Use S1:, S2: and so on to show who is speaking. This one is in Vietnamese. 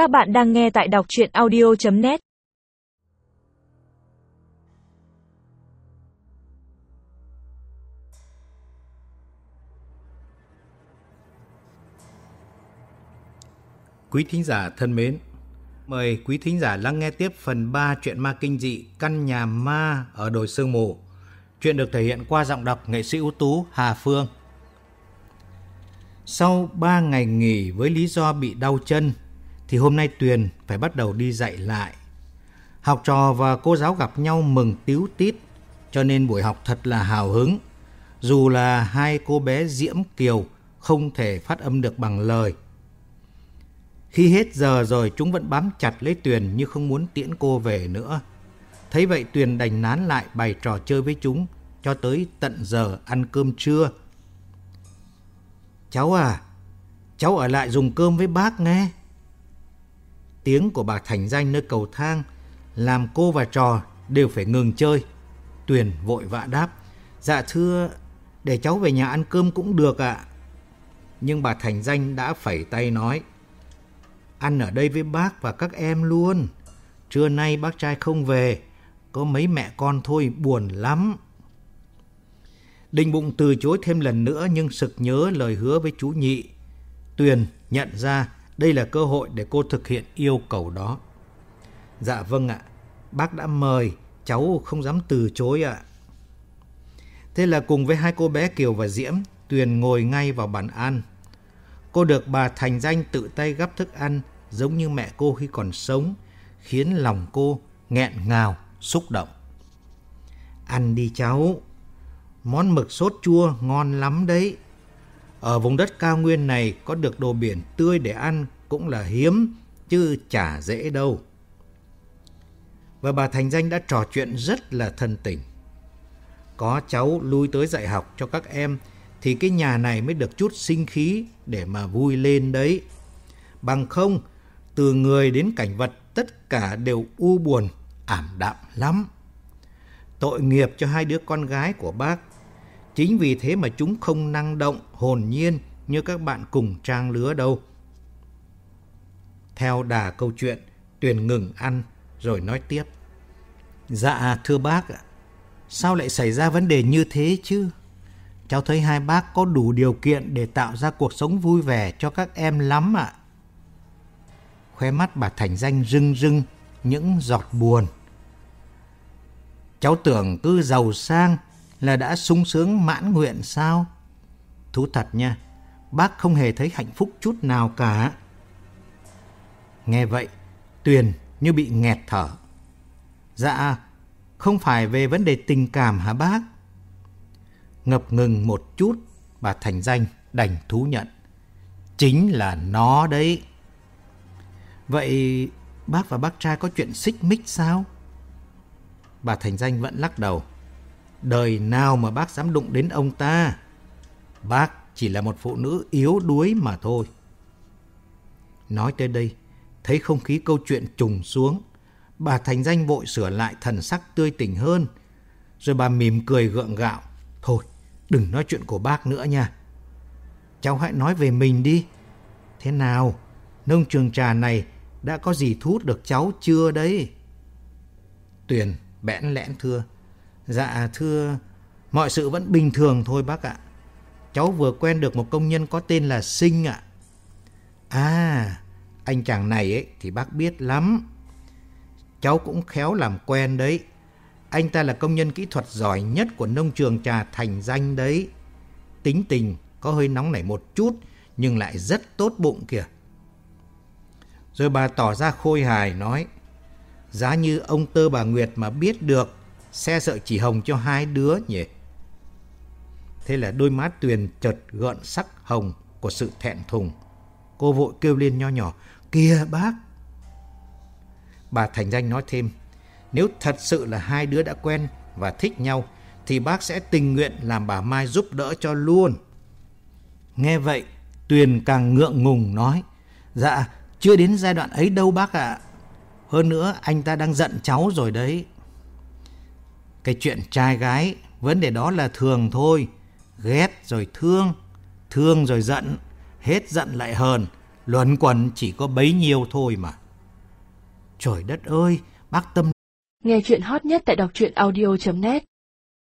S1: Các bạn đang nghe tại đọc chuyện audio.net
S2: Quý thính giả thân mến, mời quý thính giả lắng nghe tiếp phần 3 chuyện ma kinh dị Căn nhà ma ở đồi sương mù. Chuyện được thể hiện qua giọng đọc nghệ sĩ ưu tú Hà Phương. Sau 3 ngày nghỉ với lý do bị đau chân, thì hôm nay Tuyền phải bắt đầu đi dạy lại. Học trò và cô giáo gặp nhau mừng tíu tít, cho nên buổi học thật là hào hứng. Dù là hai cô bé Diễm Kiều không thể phát âm được bằng lời. Khi hết giờ rồi chúng vẫn bám chặt lấy Tuyền như không muốn tiễn cô về nữa. Thấy vậy Tuyền đành nán lại bày trò chơi với chúng cho tới tận giờ ăn cơm trưa. Cháu à, cháu ở lại dùng cơm với bác nghe. Tiếng của bà Thành Danh nơi cầu thang làm cô và trò đều phải ngừng chơi. Tuyền vội vã đáp, dạ thưa, để cháu về nhà ăn cơm cũng được ạ. Nhưng bà Thành Danh đã phẩy tay nói, ăn ở đây với bác và các em luôn. Trưa nay bác trai không về, có mấy mẹ con thôi buồn lắm. Đinh bụng từ chối thêm lần nữa nhưng sực nhớ lời hứa với chú nhị. Tuyền nhận ra đây là cơ hội để cô thực hiện yêu cầu đó. Dạ vâng ạ, bác đã mời, cháu không dám từ chối ạ. Thế là cùng với hai cô bé Kiều và Diễm, Tuyền ngồi ngay vào bàn ăn. Cô được bà Thành Danh tự tay gắp thức ăn giống như mẹ cô khi còn sống, khiến lòng cô nghẹn ngào, xúc động. Ăn đi cháu, món mực sốt chua ngon lắm đấy. Ở vùng đất cao nguyên này có được đồ biển tươi để ăn cũng là hiếm, chứ chả dễ đâu. Và bà Thành Danh đã trò chuyện rất là thân tình. Có cháu lui tới dạy học cho các em thì cái nhà này mới được chút sinh khí để mà vui lên đấy. Bằng không, từ người đến cảnh vật tất cả đều u buồn, ảm đạm lắm. Tội nghiệp cho hai đứa con gái của bác. Chính vì thế mà chúng không năng động, hồn nhiên như các bạn cùng trang lứa đâu. Theo đà câu chuyện, Tuyền ngừng ăn rồi nói tiếp. Dạ thưa bác ạ, sao lại xảy ra vấn đề như thế chứ? Cháu thấy hai bác có đủ điều kiện để tạo ra cuộc sống vui vẻ cho các em lắm ạ. Khóe mắt bà Thành Danh rưng rưng những giọt buồn. Cháu tưởng cứ giàu sang là đã sung sướng mãn nguyện sao? Thú thật nha, bác không hề thấy hạnh phúc chút nào cả. Nghe vậy, Tuyền như bị nghẹt thở. Dạ, không phải về vấn đề tình cảm hả bác? Ngập ngừng một chút, bà Thành Danh đành thú nhận. Chính là nó đấy. Vậy bác và bác trai có chuyện xích mích sao? Bà Thành Danh vẫn lắc đầu. Đời nào mà bác dám đụng đến ông ta? Bác chỉ là một phụ nữ yếu đuối mà thôi. Nói tới đây, thấy không khí câu chuyện trùng xuống, bà Thành Danh vội sửa lại thần sắc tươi tỉnh hơn. Rồi bà mỉm cười gượng gạo. Thôi, đừng nói chuyện của bác nữa nha. Cháu hãy nói về mình đi. Thế nào, nông trường trà này đã có gì thu hút được cháu chưa đấy? Tuyền bẽn lẽn thưa. Dạ thưa, mọi sự vẫn bình thường thôi bác ạ. Cháu vừa quen được một công nhân có tên là Sinh ạ. À, anh chàng này ấy thì bác biết lắm. Cháu cũng khéo làm quen đấy. Anh ta là công nhân kỹ thuật giỏi nhất của nông trường trà thành danh đấy. Tính tình có hơi nóng nảy một chút nhưng lại rất tốt bụng kìa. Rồi bà tỏ ra khôi hài nói Giá như ông Tơ bà Nguyệt mà biết được Xe sợi chỉ hồng cho hai đứa nhỉ? Thế là đôi má Tuyền chợt gợn sắc hồng của sự thẹn thùng. Cô vội kêu lên nho nhỏ, Kìa bác! Bà Thành Danh nói thêm, Nếu thật sự là hai đứa đã quen và thích nhau, Thì bác sẽ tình nguyện làm bà Mai giúp đỡ cho luôn. Nghe vậy, Tuyền càng ngượng ngùng nói Dạ chưa đến giai đoạn ấy đâu bác ạ. Hơn nữa anh ta đang giận cháu rồi đấy. Cái chuyện trai gái Vấn đề đó là thường thôi. Ghét rồi thương Thương rồi giận Hết giận lại hờn. Luẩn quẩn chỉ có bấy nhiêu thôi mà. Trời đất ơi, bác Tâm
S3: Nghe chuyện hot nhất tại đọc truyện audio.net